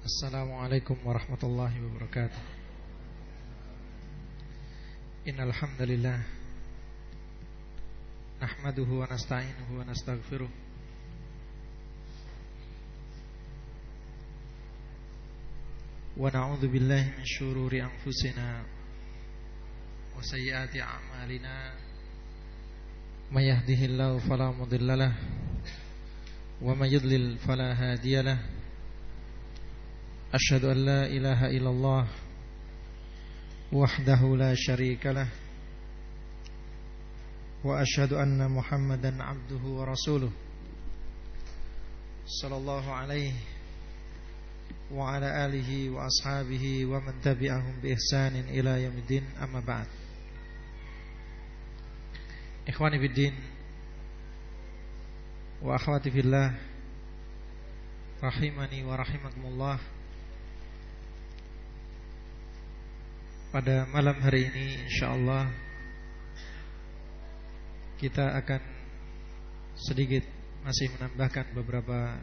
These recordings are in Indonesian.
Assalamualaikum warahmatullahi wabarakatuh. Innal hamdalillah nahmaduhu wa nasta'inuhu wa nastaghfiruh wa na'udzu billahi min shururi anfusina wa sayyiati a'malina. Yahdihillahu wa may yudlil fala hadiyalah أشهد أن لا إله إلا الله وحده لا شريك له. وأشهد أن محمدا عبده ورسوله صلى الله عليه وعلى آله وأصحابه ومن تبعهم بإحسان إلى يوم الدين. أما بعد. إخواني في wa akhwati fillah rahimani wa rahimakumullah. Pada malam hari ini insyaallah kita akan sedikit masih menambahkan beberapa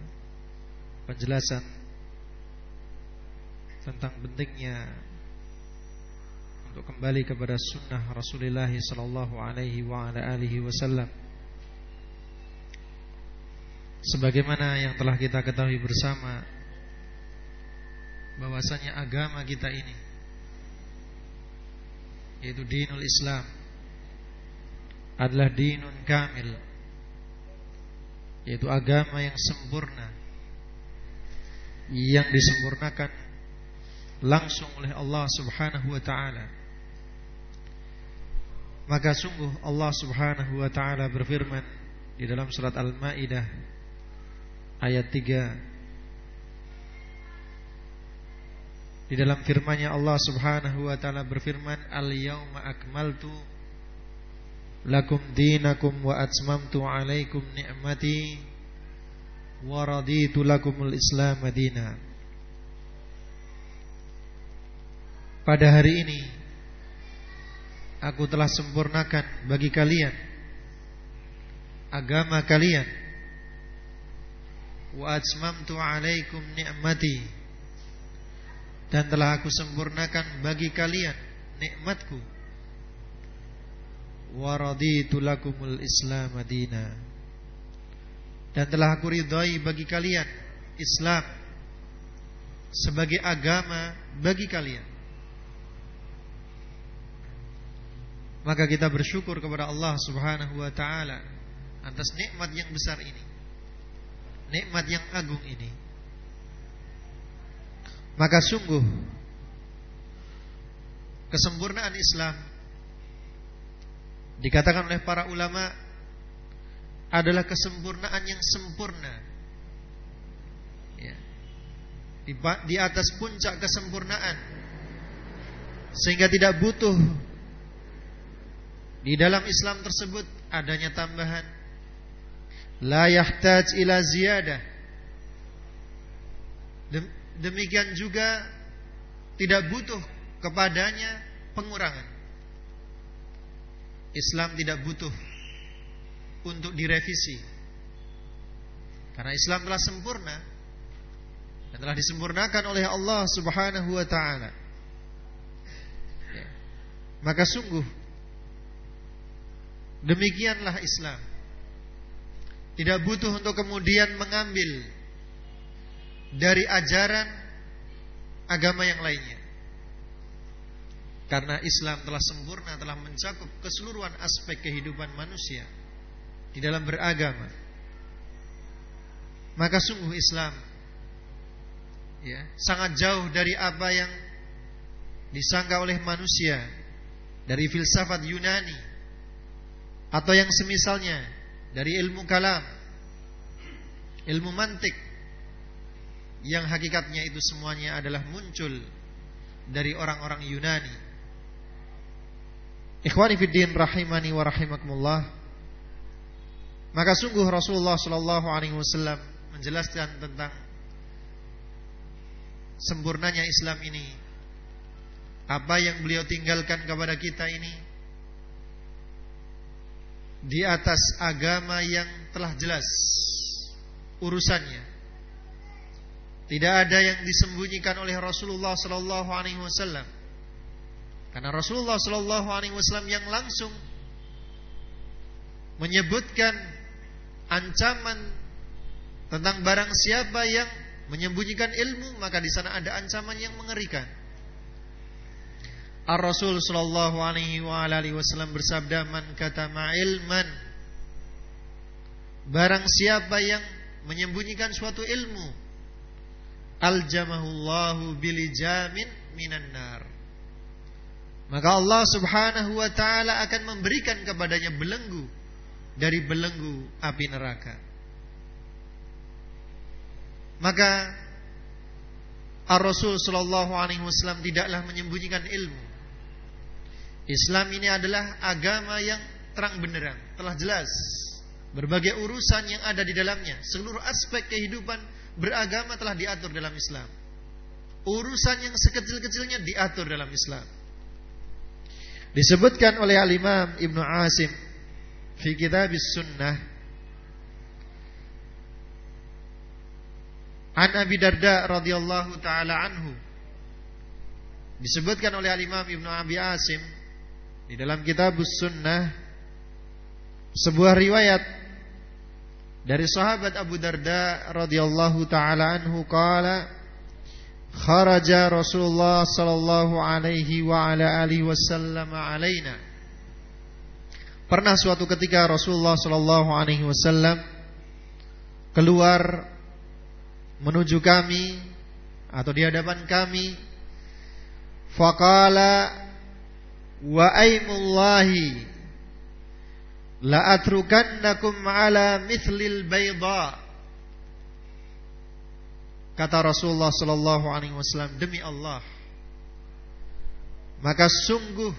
penjelasan tentang pentingnya untuk kembali kepada sunnah Rasulullah sallallahu alaihi wa ala alihi wasallam. Sebagaimana yang telah kita ketahui bersama bahwasanya agama kita ini yaitu dinul Islam adalah dinun kamil yaitu agama yang sempurna yang disempurnakan langsung oleh Allah Subhanahu wa taala. Maka sungguh Allah Subhanahu wa taala berfirman di dalam surat Al-Maidah ayat 3 Di dalam firman-Nya Allah Subhanahu wa taala berfirman, "Al-yauma akmaltu lakum dinakum wa atmamtu 'alaikum ni'mati wa raditu lakumul Islam madina." Pada hari ini aku telah sempurnakan bagi kalian agama kalian atmamtu 'alaikum ni'mati. Dan telah aku sempurnakan bagi kalian nikmatku. Wa raditu lakumul islam madina dan telah aku ridhai bagi kalian Islam sebagai agama bagi kalian. Maka kita bersyukur kepada Allah Subhanahu wa taala atas nikmat yang besar ini nikmat yang agung ini maka sungguh kesempurnaan Islam dikatakan oleh para ulama adalah kesempurnaan yang sempurna. Ya. Di, di atas puncak kesempurnaan sehingga tidak butuh di dalam Islam tersebut adanya tambahan la yahtaj ila ziyadah demikian juga tidak butuh kepadanya pengurangan. Islam tidak butuh untuk direvisi. Karena Islam telah sempurna dan telah disempurnakan oleh Allah Subhanahu wa taala. Ya. Maka sungguh demikianlah Islam. Tidak butuh untuk kemudian mengambil dari ajaran agama yang lainnya. Karena Islam telah sempurna, telah mencakup keseluruhan aspek kehidupan manusia di dalam beragama. Maka sungguh Islam ya, sangat jauh dari apa yang disangka oleh manusia dari filsafat Yunani atau yang semisalnya dari ilmu kalam, ilmu mantik yang hakikatnya itu semuanya adalah muncul dari orang-orang Yunani. Ikhwani fiddin rahimani wa rahimakumullah. Maka sungguh Rasulullah sallallahu alaihi wasallam menjelaskan tentang sempurnanya Islam ini. Apa yang beliau tinggalkan kepada kita ini di atas agama yang telah jelas urusannya. Tidak ada yang disembunyikan oleh Rasulullah wasallam. Karena Rasulullah wasallam yang langsung menyebutkan ancaman tentang barang siapa yang menyembunyikan ilmu, maka di sana ada ancaman yang mengerikan. Ar-Rasul sallallahu alaihi wa alihi wasallam bersabda, "Man katama ilman" Barang siapa yang menyembunyikan suatu ilmu, aljamahullahu bilijamin minan nar. Maka Allah Subhanahu wa taala akan memberikan kepadanya belenggu dari belenggu api neraka. Maka Ar-Rasul sallallahu alaihi wasallam tidaklah menyembunyikan ilmu. Islam ini adalah agama yang terang benderang, telah jelas berbagai urusan yang ada di dalamnya, seluruh aspek kehidupan beragama telah diatur dalam Islam. Urusan yang sekecil-kecilnya diatur dalam Islam. Disebutkan oleh Al-Imam Ibnu Asim fi kitab sunnah An Abi Darda radhiyallahu taala anhu disebutkan oleh Al-Imam Ibnu Abi Asim di dalam kitab sunnah sebuah riwayat dari sahabat Abu Darda radhiyallahu taala anhu qala kharaja Rasulullah sallallahu alaihi wa ala alihi wasallam alaina. Pernah suatu ketika Rasulullah sallallahu alaihi wasallam keluar menuju kami atau di hadapan kami faqala wa aimullahi La atrukannakum ala mithlil bayda. Kata Rasulullah sallallahu alaihi wasallam demi Allah maka sungguh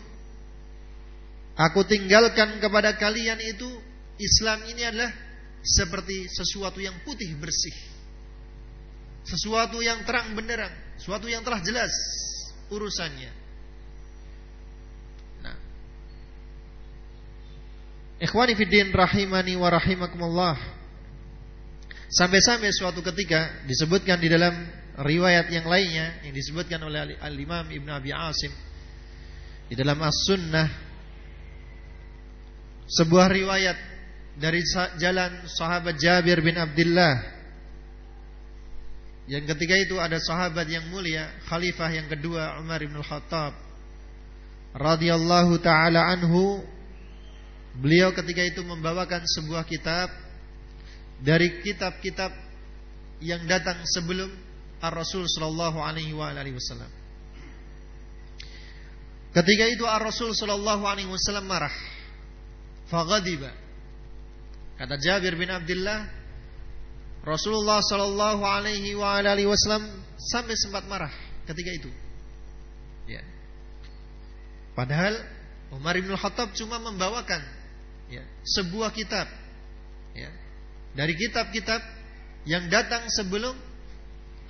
aku tinggalkan kepada kalian itu Islam ini adalah seperti sesuatu yang putih bersih. Sesuatu yang terang benderang sesuatu yang telah jelas urusannya Ikhwani fiddin rahimani wa rahimakumullah. Sampai-sampai suatu ketika disebutkan di dalam riwayat yang lainnya yang disebutkan oleh Al-Imam Ibn Abi Asim di dalam As-Sunnah sebuah riwayat dari jalan sahabat Jabir bin Abdullah yang ketika itu ada sahabat yang mulia khalifah yang kedua Umar bin Khattab radhiyallahu taala anhu Beliau ketika itu membawakan sebuah kitab dari kitab-kitab yang datang sebelum Ar-Rasul sallallahu alaihi wasallam. Ketika itu Ar-Rasul sallallahu alaihi wasallam marah. Faghadiba. Kata Jabir bin Abdullah, Rasulullah sallallahu alaihi wasallam sampai sempat marah ketika itu. Ya. Padahal Umar bin Khattab cuma membawakan ya, sebuah kitab ya, dari kitab-kitab yang datang sebelum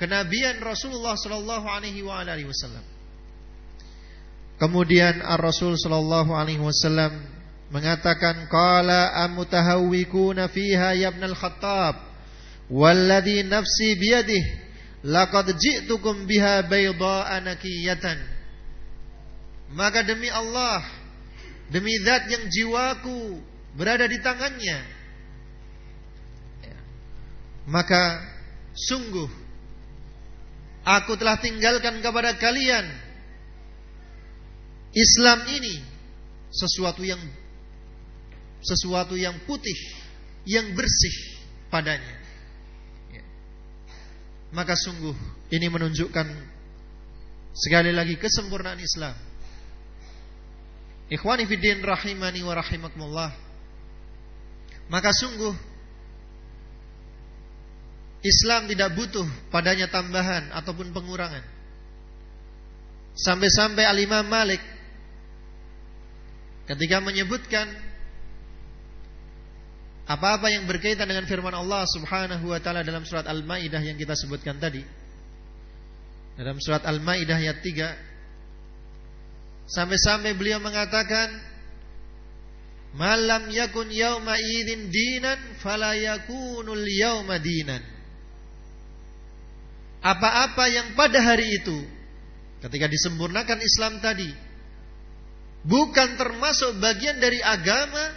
kenabian Rasulullah Shallallahu Alaihi Wasallam. Kemudian Ar Rasul Shallallahu Alaihi Wasallam mengatakan, "Qala amutahawwikuna fiha ya ibn al-Khattab, walladhi nafsi biyadih, laqad ji'tukum biha bayda'a nakiyatan." Maka demi Allah, demi zat yang jiwaku berada di tangannya. Ya. Maka sungguh aku telah tinggalkan kepada kalian Islam ini sesuatu yang sesuatu yang putih, yang bersih padanya. Ya. Maka sungguh ini menunjukkan sekali lagi kesempurnaan Islam. Ikhwani fiddin rahimani wa rahimakumullah. Maka sungguh Islam tidak butuh padanya tambahan ataupun pengurangan. Sampai-sampai Al-Imam Malik ketika menyebutkan apa-apa yang berkaitan dengan firman Allah Subhanahu wa taala dalam surat Al-Maidah yang kita sebutkan tadi. Dalam surat Al-Maidah ayat 3 sampai-sampai beliau mengatakan Malam yakun yauma idin dinan fala yakunul yauma dinan. Apa-apa yang pada hari itu ketika disempurnakan Islam tadi bukan termasuk bagian dari agama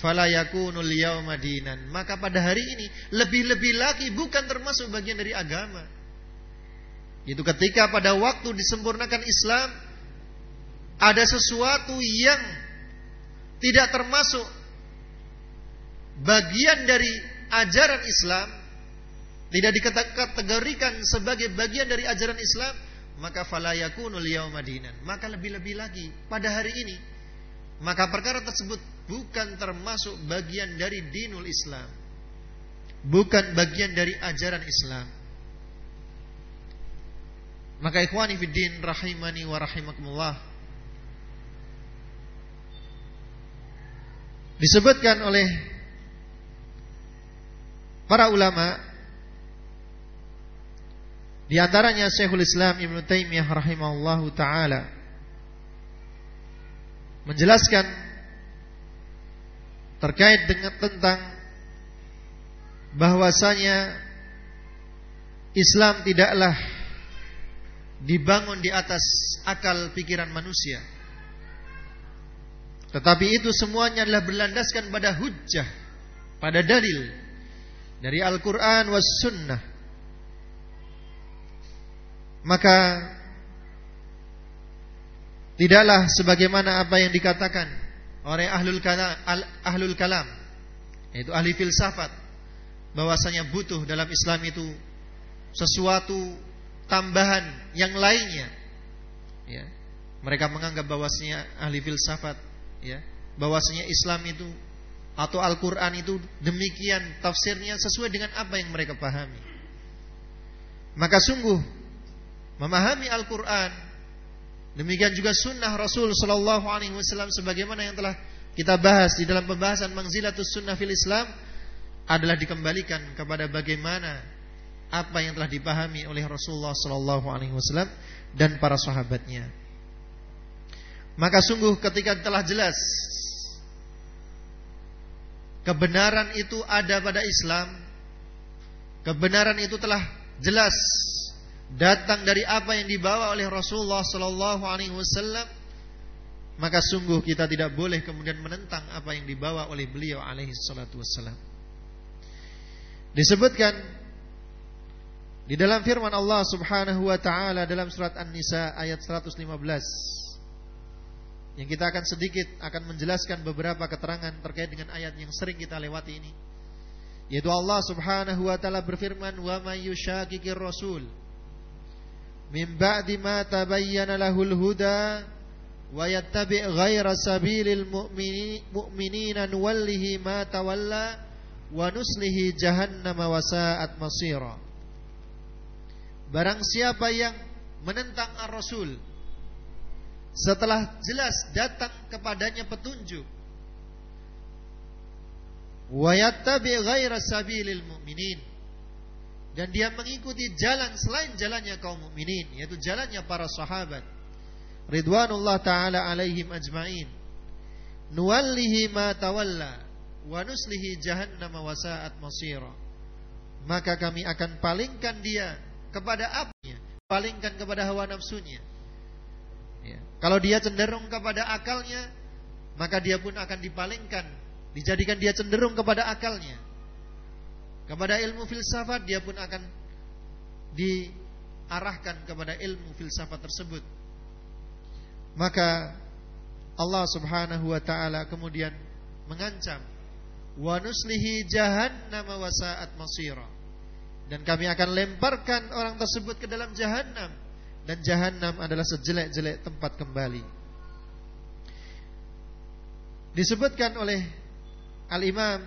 fala yakunul yauma dinan. Maka pada hari ini lebih-lebih lagi bukan termasuk bagian dari agama. Itu ketika pada waktu disempurnakan Islam ada sesuatu yang tidak termasuk bagian dari ajaran Islam, tidak dikategorikan sebagai bagian dari ajaran Islam, maka falayakunul yaumadinan. Maka lebih-lebih lagi pada hari ini, maka perkara tersebut bukan termasuk bagian dari dinul Islam. Bukan bagian dari ajaran Islam. Maka ikhwani fiddin rahimani wa rahimakumullah disebutkan oleh para ulama di antaranya Syekhul Islam Ibn Taimiyah rahimahullahu taala menjelaskan terkait dengan tentang bahwasanya Islam tidaklah dibangun di atas akal pikiran manusia tetapi itu semuanya adalah berlandaskan pada hujjah, pada dalil dari Al-Quran was Sunnah. Maka tidaklah sebagaimana apa yang dikatakan oleh ahlul kalam, ahlul kalam yaitu ahli filsafat bahwasanya butuh dalam Islam itu sesuatu tambahan yang lainnya. Ya. Mereka menganggap bahwasanya ahli filsafat ya bahwasanya Islam itu atau Al-Qur'an itu demikian tafsirnya sesuai dengan apa yang mereka pahami. Maka sungguh memahami Al-Qur'an demikian juga sunnah Rasul sallallahu alaihi wasallam sebagaimana yang telah kita bahas di dalam pembahasan manzilatus sunnah fil Islam adalah dikembalikan kepada bagaimana apa yang telah dipahami oleh Rasulullah sallallahu alaihi wasallam dan para sahabatnya. Maka sungguh ketika telah jelas kebenaran itu ada pada Islam, kebenaran itu telah jelas datang dari apa yang dibawa oleh Rasulullah sallallahu alaihi wasallam, maka sungguh kita tidak boleh kemudian menentang apa yang dibawa oleh beliau alaihi salatu wasallam. Disebutkan di dalam firman Allah Subhanahu wa taala dalam surat An-Nisa ayat 115 yang kita akan sedikit akan menjelaskan beberapa keterangan terkait dengan ayat yang sering kita lewati ini. Yaitu Allah Subhanahu wa taala berfirman, "Wa may yushaqiqir rasul min ba'di ma tabayyana lahul huda wa yattabi' ghayra sabilil mu'minina nuwallihi ma tawalla wa nuslihi jahannam wa sa'at masira." Barang siapa yang menentang ar-rasul setelah jelas datang kepadanya petunjuk wa yattabi ghaira sabilil mu'minin. Dan dia mengikuti jalan selain jalannya kaum mukminin yaitu jalannya para sahabat. Ridwanullah taala alaihim ajmain. Nuwallihi ma tawalla wa nuslihi jahannam wa sa'at masira. Maka kami akan palingkan dia kepada apinya palingkan kepada hawa nafsunya Ya. Kalau dia cenderung kepada akalnya, maka dia pun akan dipalingkan, dijadikan dia cenderung kepada akalnya. Kepada ilmu filsafat dia pun akan diarahkan kepada ilmu filsafat tersebut. Maka Allah Subhanahu wa taala kemudian mengancam wa nuslihi jahannam wa sa'at. Dan kami akan lemparkan orang tersebut ke dalam jahanam dan jahanam adalah sejelek-jelek tempat kembali. Disebutkan oleh Al-Imam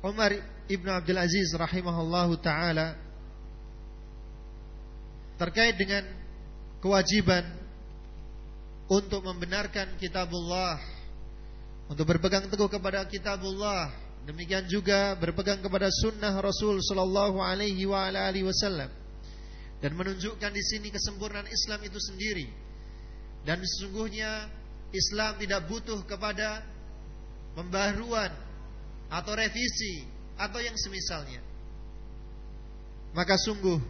Umar Ibn Abdul Aziz rahimahullahu taala terkait dengan kewajiban untuk membenarkan kitabullah untuk berpegang teguh kepada kitabullah demikian juga berpegang kepada sunnah Rasul sallallahu alaihi wa alihi wasallam dan menunjukkan di sini kesempurnaan Islam itu sendiri. Dan sesungguhnya Islam tidak butuh kepada pembaharuan atau revisi atau yang semisalnya. Maka sungguh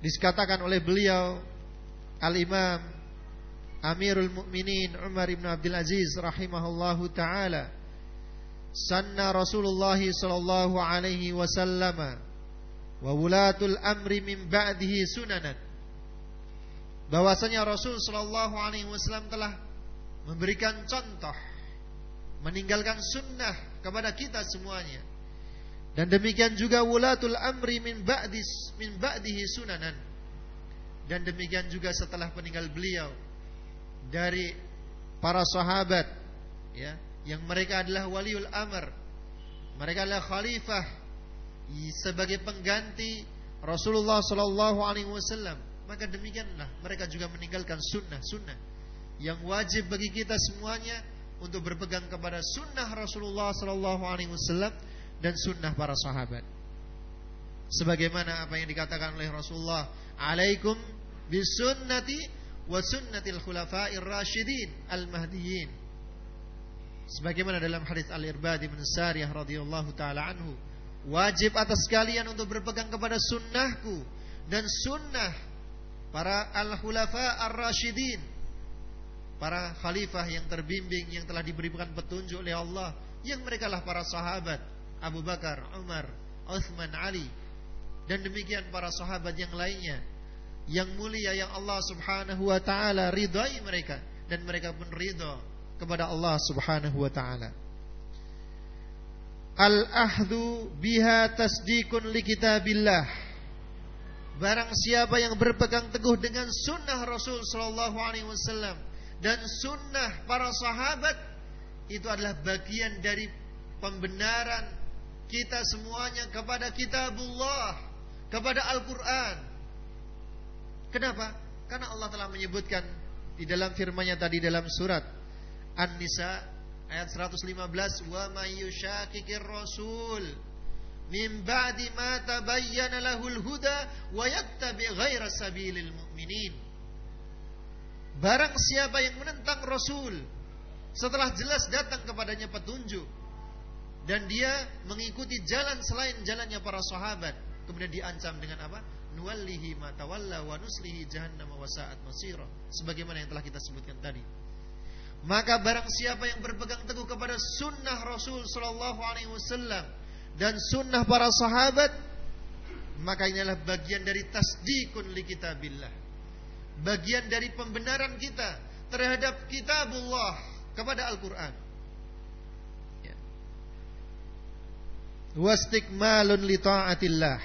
dikatakan oleh beliau Al-Imam Amirul Mukminin Umar bin Abdul Aziz rahimahullahu taala sanna Rasulullah sallallahu alaihi wasallam wa wulatul amri min ba'dihi sunanan bahwasanya Rasul sallallahu alaihi wasallam telah memberikan contoh meninggalkan sunnah kepada kita semuanya dan demikian juga wulatul amri min ba'dis min ba'dihi sunanan. Dan demikian juga setelah meninggal beliau dari para sahabat ya, yang mereka adalah waliul amr. Mereka adalah khalifah sebagai pengganti Rasulullah sallallahu alaihi wasallam. Maka demikianlah mereka juga meninggalkan sunnah-sunnah yang wajib bagi kita semuanya untuk berpegang kepada sunnah Rasulullah sallallahu alaihi wasallam dan sunnah para sahabat. Sebagaimana apa yang dikatakan oleh Rasulullah, "Alaikum bisunnati wa sunnatil khulafa'ir rasyidin al-mahdiyyin." Sebagaimana dalam hadis Al-Irbad bin Sariyah radhiyallahu taala anhu, wajib atas kalian untuk berpegang kepada sunnahku dan sunnah para al-khulafa ar-rasyidin, para khalifah yang terbimbing yang telah diberikan petunjuk oleh Allah, yang mereka lah para sahabat Abu Bakar, Umar, Uthman, Ali dan demikian para sahabat yang lainnya yang mulia yang Allah Subhanahu wa taala ridai mereka dan mereka pun ridha kepada Allah Subhanahu wa taala. Al-ahdu biha tasdikun li kitabillah. Barang siapa yang berpegang teguh dengan sunnah Rasul sallallahu alaihi wasallam dan sunnah para sahabat itu adalah bagian dari pembenaran kita semuanya kepada kitabullah, kepada Al-Qur'an. Kenapa? Karena Allah telah menyebutkan di dalam firman-Nya tadi dalam surat An-Nisa ayat 115, "Wa may rasul min ba'di ma tabayyana lahul huda wa yattabi ghaira sabilil mu'minin." Barang siapa yang menentang Rasul setelah jelas datang kepadanya petunjuk dan dia mengikuti jalan selain jalannya para sahabat kemudian diancam dengan apa? Nuwallihi ma tawalla wa nuslihi jahannam wa sa'at masira. Sebagaimana yang telah kita sebutkan tadi maka barang siapa yang berpegang teguh kepada sunnah Rasul sallallahu alaihi wasallam dan sunnah para sahabat maka ini adalah bagian dari tasdikun li kitabillah. Bagian dari pembenaran kita terhadap kitabullah kepada Al-Qur'an. Wastikmalun li taatillah.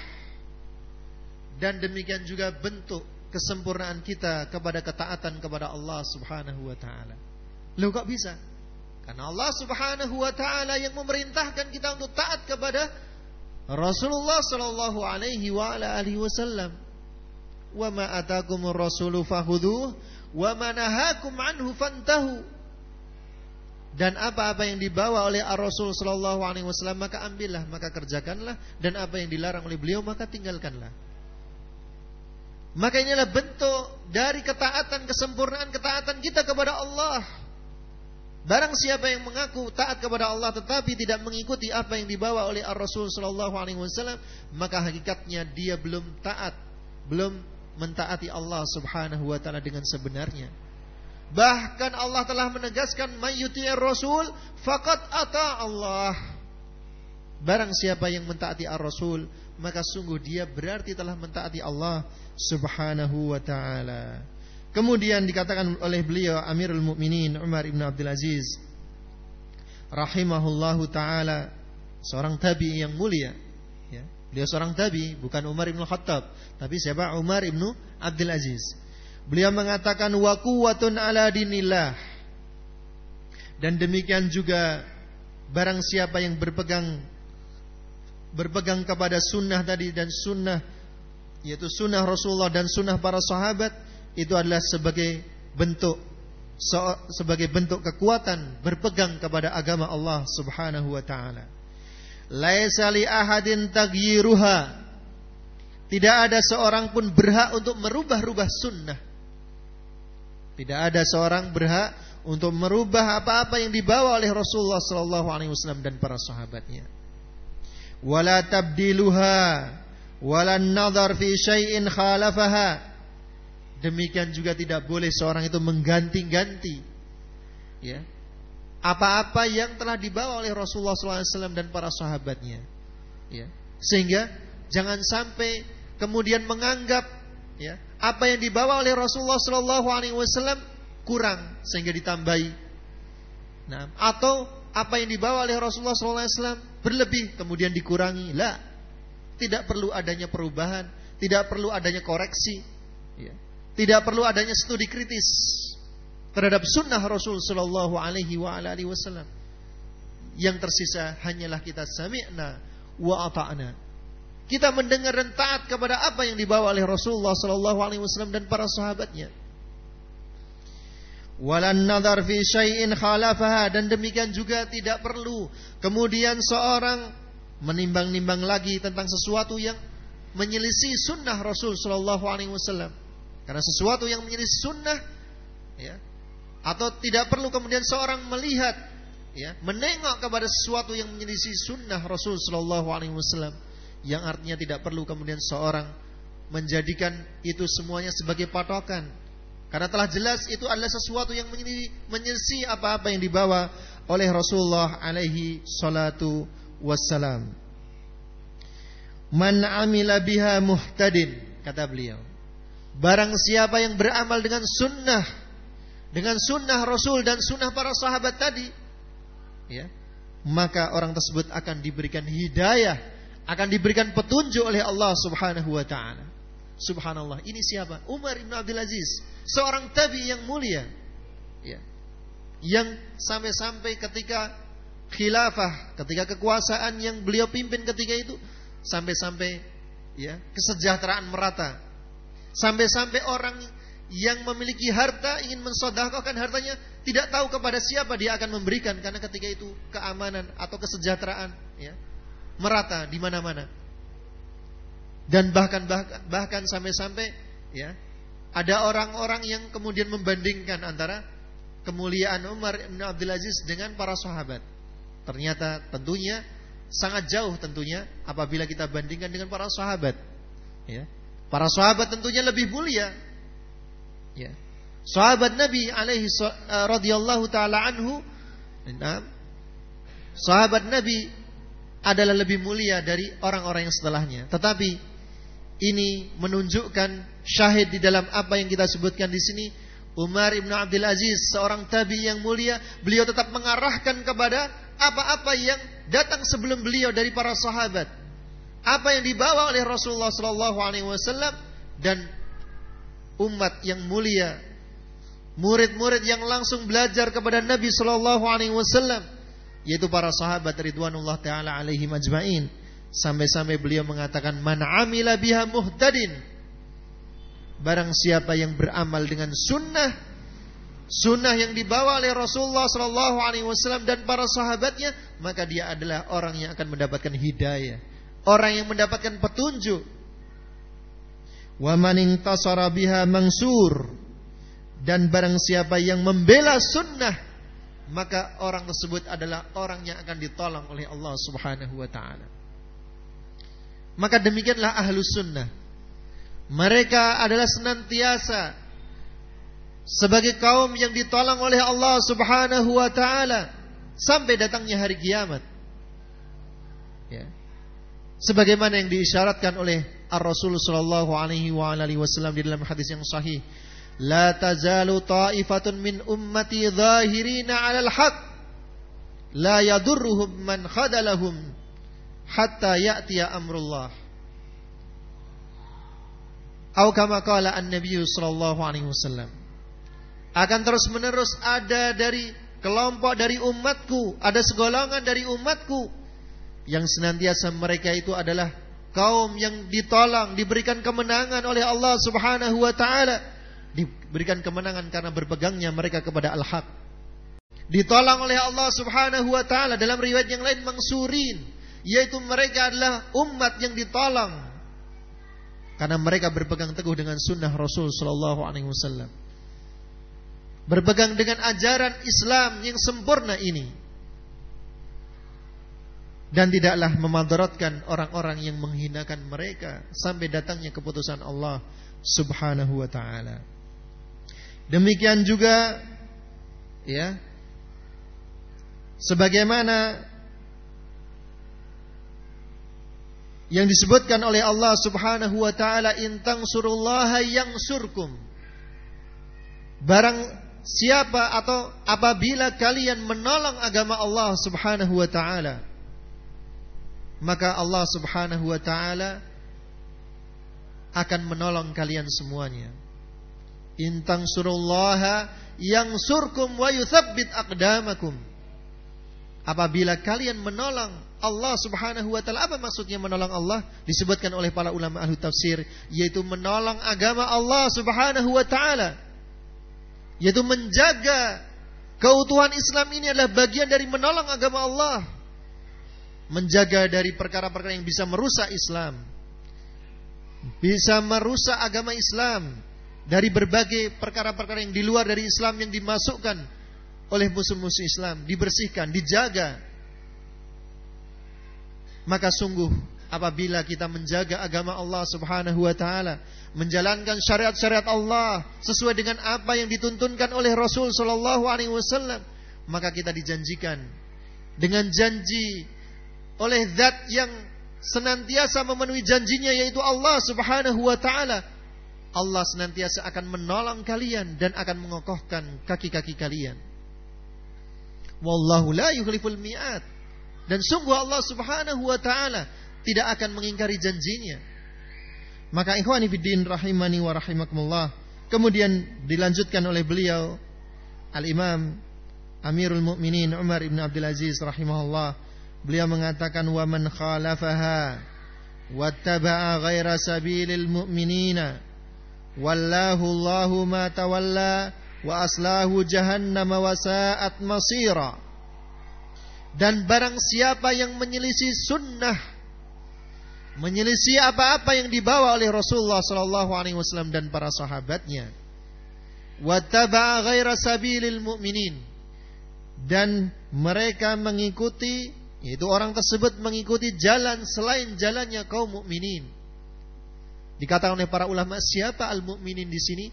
Dan demikian juga bentuk kesempurnaan kita kepada ketaatan kepada Allah Subhanahu wa taala. Loh kok bisa? Karena Allah Subhanahu wa taala yang memerintahkan kita untuk taat kepada Rasulullah sallallahu alaihi wa ala alihi wasallam. Wa ma atakumur rasulu fakhudhuh wa ma nahakum anhu fantahu. Dan apa-apa yang dibawa oleh Rasul Shallallahu Alaihi Wasallam maka ambillah, maka kerjakanlah. Dan apa yang dilarang oleh beliau maka tinggalkanlah. Maka inilah bentuk dari ketaatan, kesempurnaan ketaatan kita kepada Allah. Barang siapa yang mengaku taat kepada Allah tetapi tidak mengikuti apa yang dibawa oleh Rasul Shallallahu Alaihi Wasallam, maka hakikatnya dia belum taat, belum mentaati Allah Subhanahu Wa Taala dengan sebenarnya. Bahkan Allah telah menegaskan mayyuti'ir rasul faqad ata Allah. Barang siapa yang mentaati ar-rasul, maka sungguh dia berarti telah mentaati Allah Subhanahu wa taala. Kemudian dikatakan oleh beliau Amirul Mukminin Umar Ibn Abdul Aziz rahimahullahu taala seorang tabi yang mulia ya. Beliau seorang tabi, bukan Umar Ibn Khattab, tapi siapa? Umar Ibn Abdul Aziz. Beliau mengatakan wa quwwatun ala dinillah. Dan demikian juga barang siapa yang berpegang berpegang kepada sunnah tadi dan sunnah yaitu sunnah Rasulullah dan sunnah para sahabat itu adalah sebagai bentuk sebagai bentuk kekuatan berpegang kepada agama Allah Subhanahu wa taala. Laisa li ahadin taghyiruha. Tidak ada seorang pun berhak untuk merubah-rubah sunnah tidak ada seorang berhak untuk merubah apa-apa yang dibawa oleh Rasulullah sallallahu alaihi wasallam dan para sahabatnya. Wala tabdiluha wala nadhar fi syai'in khalafaha. Demikian juga tidak boleh seorang itu mengganti-ganti ya. Apa-apa yang telah dibawa oleh Rasulullah SAW dan para sahabatnya. Ya. Sehingga jangan sampai kemudian menganggap ya apa yang dibawa oleh Rasulullah SAW kurang sehingga ditambahi. Nah, atau apa yang dibawa oleh Rasulullah SAW berlebih kemudian dikurangi. Lah, tidak perlu adanya perubahan, tidak perlu adanya koreksi, ya. Tidak perlu adanya studi kritis terhadap sunnah Rasul Sallallahu Alaihi Wasallam. Yang tersisa hanyalah kita sami'na wa ata'na. Kita mendengar dan taat kepada apa yang dibawa oleh Rasulullah Sallallahu Alaihi Wasallam dan para sahabatnya walan nadar fi syai'in khalafaha dan demikian juga tidak perlu kemudian seorang menimbang-nimbang lagi tentang sesuatu yang menyelisih sunnah Rasul Shallallahu Alaihi Wasallam karena sesuatu yang menyelisih sunnah ya atau tidak perlu kemudian seorang melihat ya menengok kepada sesuatu yang menyelisih sunnah Rasul Shallallahu Alaihi yang artinya tidak perlu kemudian seorang menjadikan itu semuanya sebagai patokan karena telah jelas itu adalah sesuatu yang menyelisi apa-apa yang dibawa oleh Rasulullah alaihi salatu wassalam. Man amila biha muhtadin kata beliau. Barang siapa yang beramal dengan sunnah dengan sunnah Rasul dan sunnah para sahabat tadi, ya, maka orang tersebut akan diberikan hidayah, akan diberikan petunjuk oleh Allah Subhanahu wa taala. Subhanallah, ini siapa? Umar bin Abdul Aziz seorang tabi yang mulia ya yang sampai-sampai ketika khilafah ketika kekuasaan yang beliau pimpin ketika itu sampai-sampai ya kesejahteraan merata sampai-sampai orang yang memiliki harta ingin mensodakokan hartanya tidak tahu kepada siapa dia akan memberikan karena ketika itu keamanan atau kesejahteraan ya merata di mana-mana dan bahkan bahkan bahkan sampai-sampai ya ada orang-orang yang kemudian membandingkan antara kemuliaan Umar bin Abdul Aziz dengan para sahabat. Ternyata tentunya sangat jauh tentunya apabila kita bandingkan dengan para sahabat. Ya. Para sahabat tentunya lebih mulia. Ya. Sahabat Nabi alaihi eh, radhiyallahu taala anhu nah, sahabat Nabi adalah lebih mulia dari orang-orang yang setelahnya. Tetapi ini menunjukkan syahid di dalam apa yang kita sebutkan di sini. Umar ibn Abdul Aziz, seorang tabi yang mulia, beliau tetap mengarahkan kepada apa-apa yang datang sebelum beliau dari para sahabat. Apa yang dibawa oleh Rasulullah Sallallahu Alaihi Wasallam dan umat yang mulia, murid-murid yang langsung belajar kepada Nabi Sallallahu Alaihi Wasallam, yaitu para sahabat Ridwanullah Taala alaihi majma'in. Sampai-sampai beliau mengatakan man amila biha muhtadin. Barang siapa yang beramal dengan sunnah sunnah yang dibawa oleh Rasulullah sallallahu alaihi wasallam dan para sahabatnya, maka dia adalah orang yang akan mendapatkan hidayah, orang yang mendapatkan petunjuk. Wa man intasara biha mansur. Dan barang siapa yang membela sunnah, maka orang tersebut adalah orang yang akan ditolong oleh Allah Subhanahu wa taala. Maka demikianlah ahlus sunnah. Mereka adalah senantiasa sebagai kaum yang ditolong oleh Allah Subhanahu wa taala sampai datangnya hari kiamat. Sebagaimana yang diisyaratkan oleh Ar-Rasul sallallahu alaihi wa alihi wasallam di dalam hadis yang sahih, "La tazalu ta'ifatun min ummati dhahirina 'alal haqq la yadurruhum man khadalahum hatta ya'tiya amrullah. Atau kama qala an-nabiy sallallahu alaihi wasallam. Akan terus-menerus ada dari kelompok dari umatku, ada segolongan dari umatku yang senantiasa mereka itu adalah kaum yang ditolong, diberikan kemenangan oleh Allah Subhanahu wa taala, diberikan kemenangan karena berpegangnya mereka kepada al-haq. Ditolong oleh Allah Subhanahu wa taala. Dalam riwayat yang lain mangsurin, yaitu mereka adalah umat yang ditolong. Karena mereka berpegang teguh dengan sunnah Rasul Shallallahu Alaihi Wasallam. berpegang dengan ajaran Islam yang sempurna ini dan tidaklah memadaratkan orang-orang yang menghinakan mereka sampai datangnya keputusan Allah Subhanahu wa taala. Demikian juga ya sebagaimana yang disebutkan oleh Allah Subhanahu wa taala intang surullaha yang surkum. Barang siapa atau apabila kalian menolong agama Allah Subhanahu wa taala maka Allah Subhanahu wa taala akan menolong kalian semuanya. Intang surullaha yang surkum wa yuthabbit aqdamakum. Apabila kalian menolong Allah Subhanahu wa taala. Apa maksudnya menolong Allah? Disebutkan oleh para ulama ahli tafsir yaitu menolong agama Allah Subhanahu wa taala. Yaitu menjaga keutuhan Islam ini adalah bagian dari menolong agama Allah. Menjaga dari perkara-perkara yang bisa merusak Islam. Bisa merusak agama Islam dari berbagai perkara-perkara yang di luar dari Islam yang dimasukkan oleh musuh-musuh Islam, dibersihkan, dijaga maka sungguh apabila kita menjaga agama Allah Subhanahu wa taala, menjalankan syariat-syariat Allah sesuai dengan apa yang dituntunkan oleh Rasul sallallahu alaihi wasallam, maka kita dijanjikan dengan janji oleh zat yang senantiasa memenuhi janjinya yaitu Allah Subhanahu wa taala. Allah senantiasa akan menolong kalian dan akan mengokohkan kaki-kaki kalian. Wallahu la yukhliful mi'at. Dan sungguh Allah Subhanahu wa taala tidak akan mengingkari janjinya. Maka ikhwani fiddin rahimani wa rahimakumullah. Kemudian dilanjutkan oleh beliau Al-Imam Amirul Mukminin Umar Ibn Abdul Aziz rahimahullah. Beliau mengatakan wa man khalafaha wattaba'a ghaira sabilil mu'minina wallahu Allahu ma tawalla wa aslahu jahannam wa sa'at masira. Dan barang siapa yang menyelisih sunnah Menyelisih apa-apa yang dibawa oleh Rasulullah Sallallahu Alaihi Wasallam dan para sahabatnya Wattaba'a ghaira sabilil mu'minin Dan mereka mengikuti Yaitu orang tersebut mengikuti jalan selain jalannya kaum mukminin. Dikatakan oleh para ulama siapa al-mukminin di sini?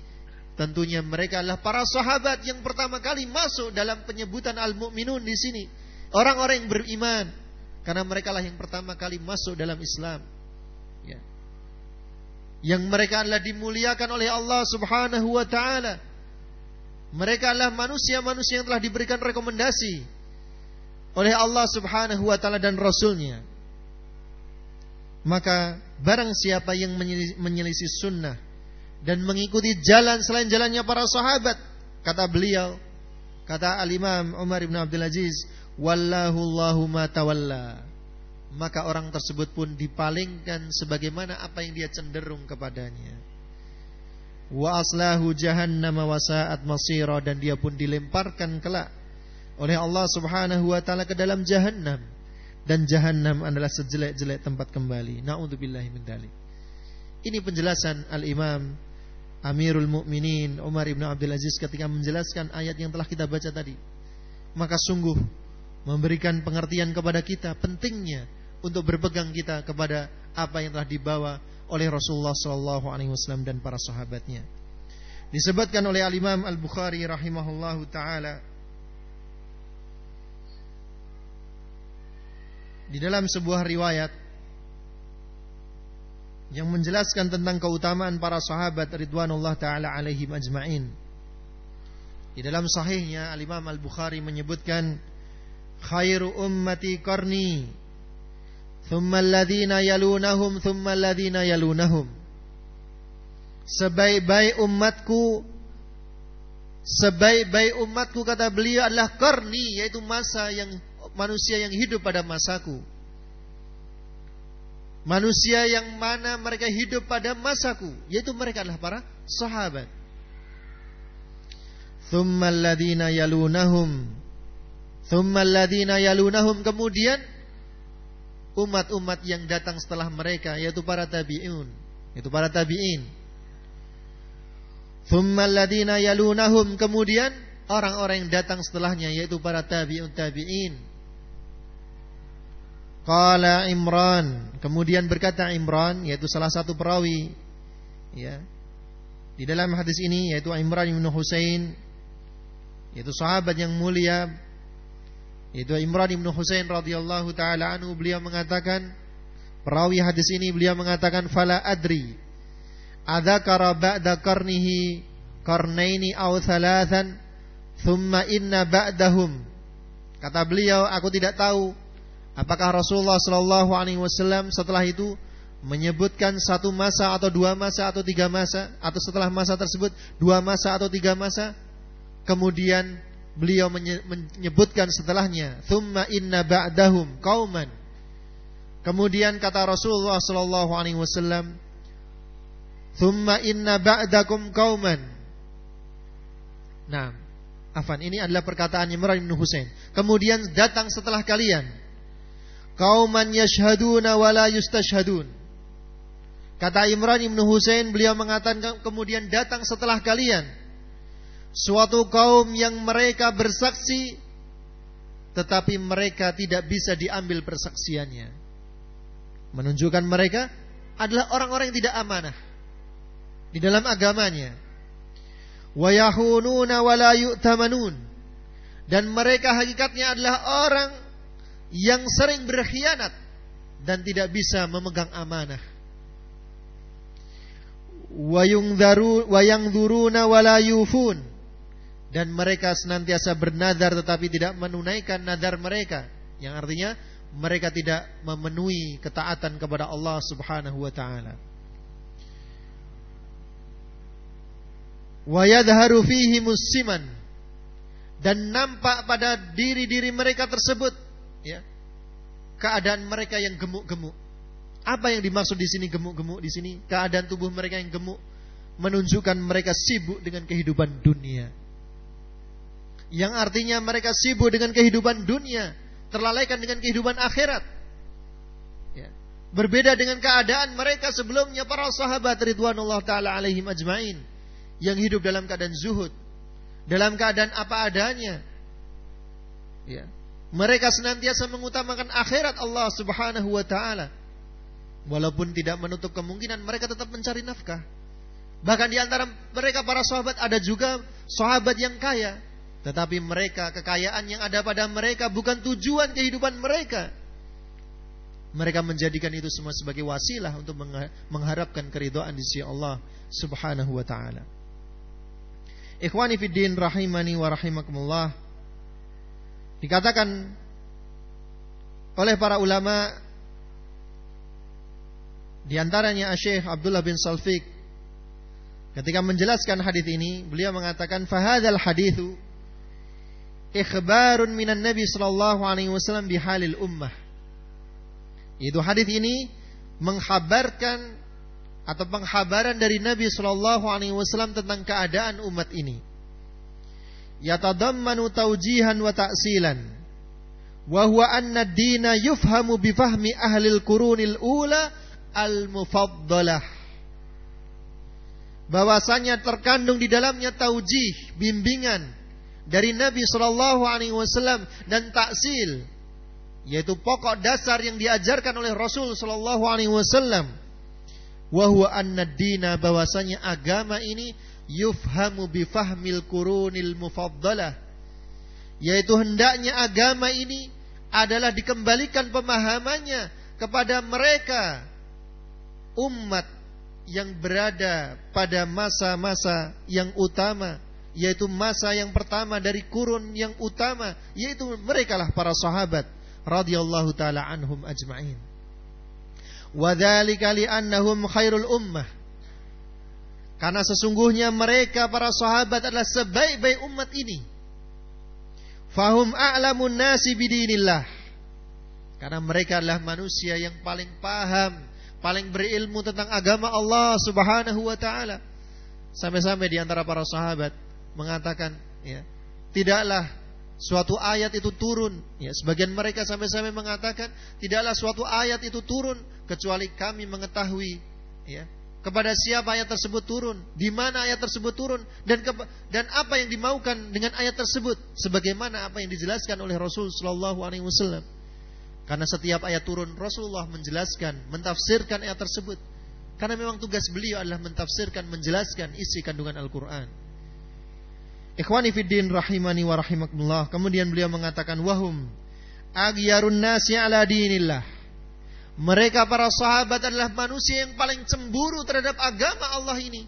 Tentunya mereka adalah para sahabat yang pertama kali masuk dalam penyebutan al-mukminun di sini Orang-orang yang beriman karena mereka lah yang pertama kali masuk dalam Islam. Ya. Yang mereka adalah dimuliakan oleh Allah Subhanahu wa taala. Mereka adalah manusia-manusia yang telah diberikan rekomendasi oleh Allah Subhanahu wa taala dan rasulnya. Maka barang siapa yang menyelisih sunnah dan mengikuti jalan selain jalannya para sahabat, kata beliau, kata Al-Imam Umar bin Abdul Aziz, wallahu Allahu ma tawalla maka orang tersebut pun dipalingkan sebagaimana apa yang dia cenderung kepadanya wa aslahu jahannam wa sa'at dan dia pun dilemparkan kelak oleh Allah Subhanahu wa taala ke dalam jahannam. Dan jahannam adalah sejelek-jelek tempat kembali. Naudzubillahi min dzalik ini penjelasan al-Imam Amirul Mukminin Umar ibn Abdul Aziz ketika menjelaskan ayat yang telah kita baca tadi. Maka sungguh memberikan pengertian kepada kita pentingnya untuk berpegang kita kepada apa yang telah dibawa oleh Rasulullah Shallallahu Alaihi Wasallam dan para sahabatnya. Disebutkan oleh Al Imam Al Bukhari rahimahullahu taala di dalam sebuah riwayat yang menjelaskan tentang keutamaan para sahabat ridwanullah taala alaihim ajmain. Di dalam sahihnya Al Imam Al Bukhari menyebutkan khairu ummati qarni thumma alladhina yalunahum thumma alladhina yalunahum sebaik-baik umatku sebaik-baik umatku kata beliau adalah qarni yaitu masa yang manusia yang hidup pada masaku manusia yang mana mereka hidup pada masaku yaitu mereka adalah para sahabat thumma alladhina yalunahum Thummaladina yalunahum kemudian umat-umat yang datang setelah mereka yaitu para tabi'un, yaitu para tabi'in. Thumma alladhina yalunahum kemudian orang-orang yang datang setelahnya yaitu para tabi'un tabi'in. Qala Imran, kemudian berkata Imran yaitu salah satu perawi. Ya. Di dalam hadis ini yaitu Imran bin Husain yaitu sahabat yang mulia yaitu Imran bin Husain radhiyallahu taala anhu beliau mengatakan perawi hadis ini beliau mengatakan fala adri adzakara ba'da qarnihi qarnaini aw thalathan thumma inna ba'dahum. Kata beliau aku tidak tahu apakah Rasulullah sallallahu alaihi wasallam setelah itu menyebutkan satu masa atau dua masa atau tiga masa atau setelah masa tersebut dua masa atau tiga masa kemudian beliau menyebutkan setelahnya thumma inna ba'dahum qauman kemudian kata Rasulullah sallallahu alaihi wasallam Thumma inna ba'dakum qauman. Nah, afan ini adalah perkataan Imran bin Husain. Kemudian datang setelah kalian qauman yashhaduna wa la yustashhadun. Kata Imran bin Husain beliau mengatakan kemudian datang setelah kalian suatu kaum yang mereka bersaksi tetapi mereka tidak bisa diambil persaksiannya. Menunjukkan mereka adalah orang-orang yang tidak amanah di dalam agamanya. Wa yahununa wa la yu'tamanun. Dan mereka hakikatnya adalah orang yang sering berkhianat dan tidak bisa memegang amanah. Wa yungdaru wa yangduruna wa la yufun. Dan mereka senantiasa bernadar tetapi tidak menunaikan nadar mereka. Yang artinya mereka tidak memenuhi ketaatan kepada Allah Subhanahu wa taala. wa musiman dan nampak pada diri-diri mereka tersebut ya keadaan mereka yang gemuk-gemuk apa yang dimaksud di sini gemuk-gemuk di sini keadaan tubuh mereka yang gemuk menunjukkan mereka sibuk dengan kehidupan dunia yang artinya mereka sibuk dengan kehidupan dunia terlalaikan dengan kehidupan akhirat ya. berbeda dengan keadaan mereka sebelumnya para sahabat ridwanullah taala alaihim ajmain yang hidup dalam keadaan zuhud, dalam keadaan apa adanya. Ya. Mereka senantiasa mengutamakan akhirat Allah Subhanahu wa taala. Walaupun tidak menutup kemungkinan mereka tetap mencari nafkah. Bahkan di antara mereka para sahabat ada juga sahabat yang kaya, tetapi mereka kekayaan yang ada pada mereka bukan tujuan kehidupan mereka. Mereka menjadikan itu semua sebagai wasilah untuk mengharapkan keridhaan di sisi Allah Subhanahu wa taala. Ikhwani rahimani wa rahimakumullah. Dikatakan oleh para ulama di antaranya Syekh Abdullah bin Salfiq ketika menjelaskan hadis ini beliau mengatakan fahadzal hadithu ikhbarun minan nabi sallallahu alaihi wasallam bihalil ummah. Itu hadis ini menghabarkan atau penghabaran dari Nabi Shallallahu Alaihi Wasallam tentang keadaan umat ini. Yatadammanu taujihan wa ta'silan. Wa huwa anna dina yufhamu bifahmi ahlil qurunil ula al-mufaddalah. Bahwasanya terkandung di dalamnya taujih, bimbingan dari Nabi Shallallahu Alaihi Wasallam dan taksil, yaitu pokok dasar yang diajarkan oleh Rasul Shallallahu Alaihi Wasallam Wahwa anna dina bahwasanya agama ini yufhamu bifahmil kurunil mufaddalah. Yaitu hendaknya agama ini adalah dikembalikan pemahamannya kepada mereka umat yang berada pada masa-masa yang utama yaitu masa yang pertama dari kurun yang utama yaitu merekalah para sahabat radhiyallahu taala anhum ajma'in Wadhalika li'annahum khairul ummah. Karena sesungguhnya mereka para sahabat adalah sebaik-baik umat ini. Fahum a'lamun nasi bidinillah. Karena mereka adalah manusia yang paling paham, paling berilmu tentang agama Allah Subhanahu wa taala. Sampai-sampai di antara para sahabat mengatakan, ya, tidaklah suatu ayat itu turun. Ya, sebagian mereka sampai-sampai mengatakan tidaklah suatu ayat itu turun kecuali kami mengetahui ya, kepada siapa ayat tersebut turun, di mana ayat tersebut turun, dan dan apa yang dimaukan dengan ayat tersebut, sebagaimana apa yang dijelaskan oleh Rasul Shallallahu Alaihi Wasallam. Karena setiap ayat turun, Rasulullah menjelaskan, mentafsirkan ayat tersebut. Karena memang tugas beliau adalah mentafsirkan, menjelaskan isi kandungan Al-Quran. Ikhwani fiddin rahimani wa rahimakumullah. Kemudian beliau mengatakan, wahum agyarun nasi ala dinillah mereka para sahabat adalah manusia yang paling cemburu terhadap agama Allah ini.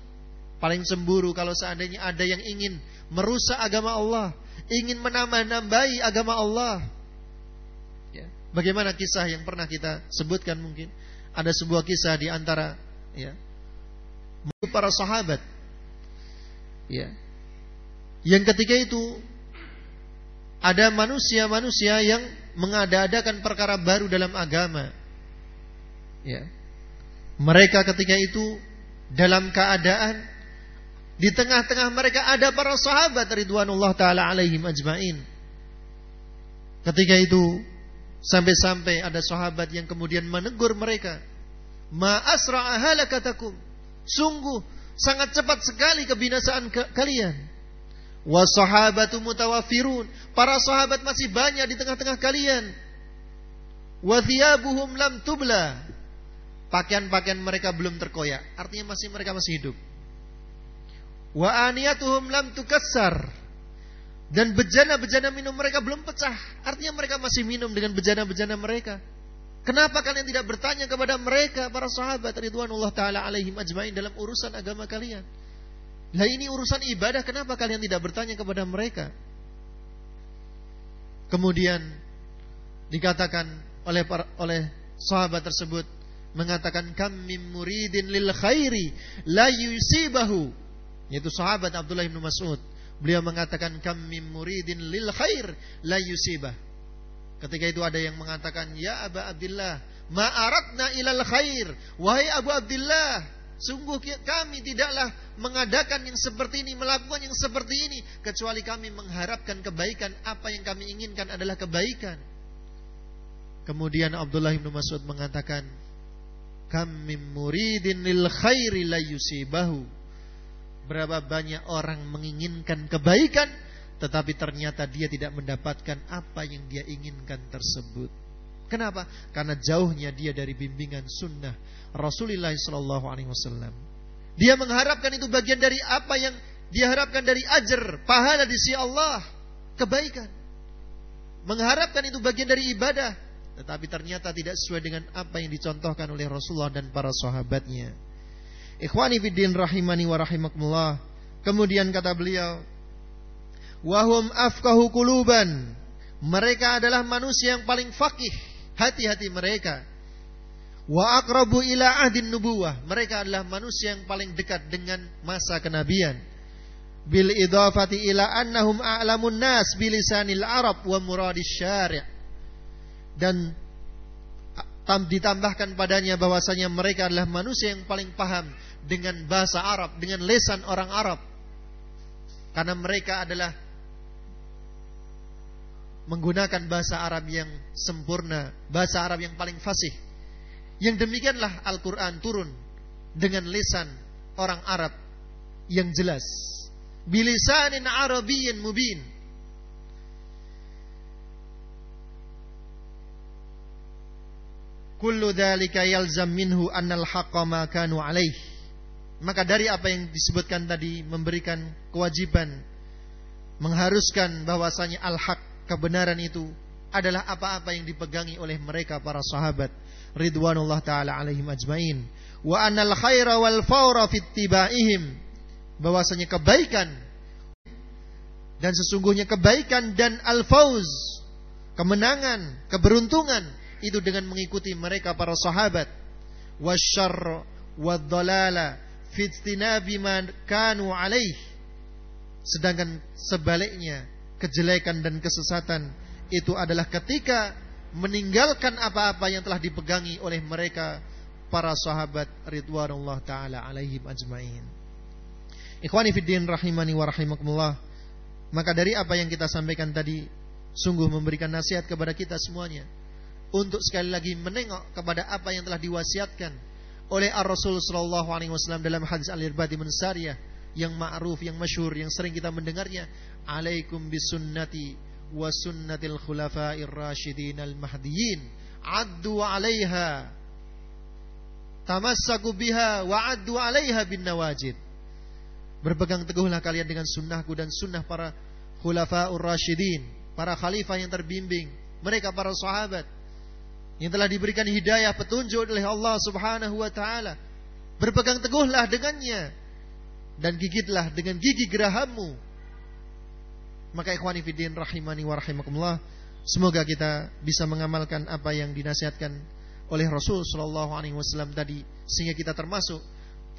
Paling cemburu kalau seandainya ada yang ingin merusak agama Allah, ingin menambah-nambahi agama Allah. Ya. Bagaimana kisah yang pernah kita sebutkan mungkin? Ada sebuah kisah di antara ya, para sahabat. Ya. Yang ketika itu ada manusia-manusia yang mengada-adakan perkara baru dalam agama Ya. Mereka ketika itu dalam keadaan di tengah-tengah mereka ada para sahabat ridwanullah taala alaihim ajmain. Ketika itu sampai-sampai ada sahabat yang kemudian menegur mereka, "Ma asra'a halakatakum." Sungguh sangat cepat sekali kebinasaan ke kalian. Wa sahabatu mutawafirun. Para sahabat masih banyak di tengah-tengah kalian. Wa thiyabuhum lam tubla pakaian-pakaian mereka belum terkoyak, artinya masih mereka masih hidup. Wa aniyatuhum lam tukassar. Dan bejana-bejana minum mereka belum pecah, artinya mereka masih minum dengan bejana-bejana mereka. Kenapa kalian tidak bertanya kepada mereka para sahabat ridwanullah taala alaihim ajmain dalam urusan agama kalian? Lah ini urusan ibadah, kenapa kalian tidak bertanya kepada mereka? Kemudian dikatakan oleh oleh sahabat tersebut, mengatakan kam mim muridin lil khairi la yusibahu. Yaitu sahabat Abdullah bin Mas'ud. Beliau mengatakan kam mim muridin lil khair la yusibah. Ketika itu ada yang mengatakan ya Aba Abdullah ma aradna ilal khair. Wahai Abu Abdullah sungguh kami tidaklah mengadakan yang seperti ini melakukan yang seperti ini kecuali kami mengharapkan kebaikan. Apa yang kami inginkan adalah kebaikan. Kemudian Abdullah bin Mas'ud mengatakan, kam min muridin lil khairi la yusibahu. Berapa banyak orang menginginkan kebaikan tetapi ternyata dia tidak mendapatkan apa yang dia inginkan tersebut. Kenapa? Karena jauhnya dia dari bimbingan sunnah Rasulullah Sallallahu Alaihi Wasallam. Dia mengharapkan itu bagian dari apa yang dia harapkan dari ajar, pahala di sisi Allah, kebaikan. Mengharapkan itu bagian dari ibadah, tetapi ternyata tidak sesuai dengan apa yang dicontohkan oleh Rasulullah dan para sahabatnya. Ikhwani fiddin rahimani wa rahimakumullah. Kemudian kata beliau, wahum afkahu kuluban. Mereka adalah manusia yang paling fakih hati-hati mereka. Wa akrabu ila ahdin nubuwah. Mereka adalah manusia yang paling dekat dengan masa kenabian. Bil idafati ila annahum a'lamun nas bilisanil Arab wa muradis syari' dan ditambahkan padanya bahwasanya mereka adalah manusia yang paling paham dengan bahasa Arab, dengan lesan orang Arab. Karena mereka adalah menggunakan bahasa Arab yang sempurna, bahasa Arab yang paling fasih. Yang demikianlah Al-Qur'an turun dengan lesan orang Arab yang jelas. Bilisanin Arabiyyin mubin kullu dzalika yalzam minhu annal haqqa ma kanu alaih. Maka dari apa yang disebutkan tadi memberikan kewajiban mengharuskan bahwasanya al-haq kebenaran itu adalah apa-apa yang dipegangi oleh mereka para sahabat. Ridwanullah taala alaihim ajmain. Wa annal khaira wal fawra fit tibaihim. Bahwasanya kebaikan dan sesungguhnya kebaikan dan al-fauz kemenangan keberuntungan itu dengan mengikuti mereka para sahabat. Wasyarr wadhalala fitinabi man kanu alaih. Sedangkan sebaliknya kejelekan dan kesesatan itu adalah ketika meninggalkan apa-apa yang telah dipegangi oleh mereka para sahabat ridwanullah taala alaihim ajmain. Ikhwani fiddin rahimani wa rahimakumullah maka dari apa yang kita sampaikan tadi sungguh memberikan nasihat kepada kita semuanya untuk sekali lagi menengok kepada apa yang telah diwasiatkan oleh Ar-Rasul sallallahu alaihi wasallam dalam hadis Al-Irbad bin Sariyah yang ma'ruf, yang masyhur, yang sering kita mendengarnya, "Alaikum bisunnati wa sunnatil khulafa'ir rasyidin al-mahdiyyin, addu 'alaiha. Tamassaku biha wa addu 'alaiha bin nawajid." Berpegang teguhlah kalian dengan sunnahku dan sunnah para khulafa'ur rasyidin, para khalifah yang terbimbing, mereka para sahabat yang telah diberikan hidayah petunjuk oleh Allah Subhanahu wa taala. Berpegang teguhlah dengannya dan gigitlah dengan gigi gerahammu. Maka ikhwani fiddin rahimani wa rahimakumullah, semoga kita bisa mengamalkan apa yang dinasihatkan oleh Rasul sallallahu alaihi wasallam tadi sehingga kita termasuk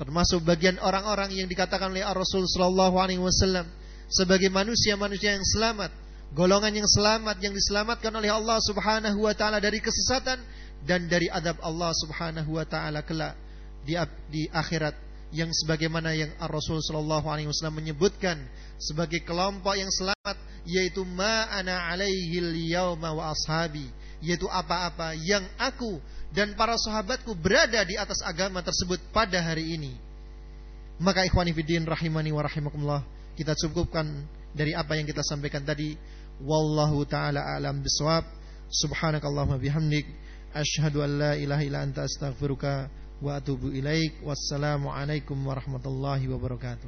termasuk bagian orang-orang yang dikatakan oleh Rasul sallallahu alaihi wasallam sebagai manusia-manusia yang selamat golongan yang selamat yang diselamatkan oleh Allah Subhanahu wa taala dari kesesatan dan dari adab Allah Subhanahu wa taala kelak di di akhirat. Yang sebagaimana yang Rasul sallallahu alaihi wasallam menyebutkan sebagai kelompok yang selamat yaitu ma ana alaihi yauma wa ashabi yaitu apa-apa yang aku dan para sahabatku berada di atas agama tersebut pada hari ini. Maka ikhwani fiddin rahimani wa rahimakumullah kita cukupkan dari apa yang kita sampaikan tadi wallahu taala alam bisawab. Subhanakallahumma bihamdik. Asyhadu an la ilaha illa anta astaghfiruka wa atubu ilaik. Wassalamu alaikum warahmatullahi wabarakatuh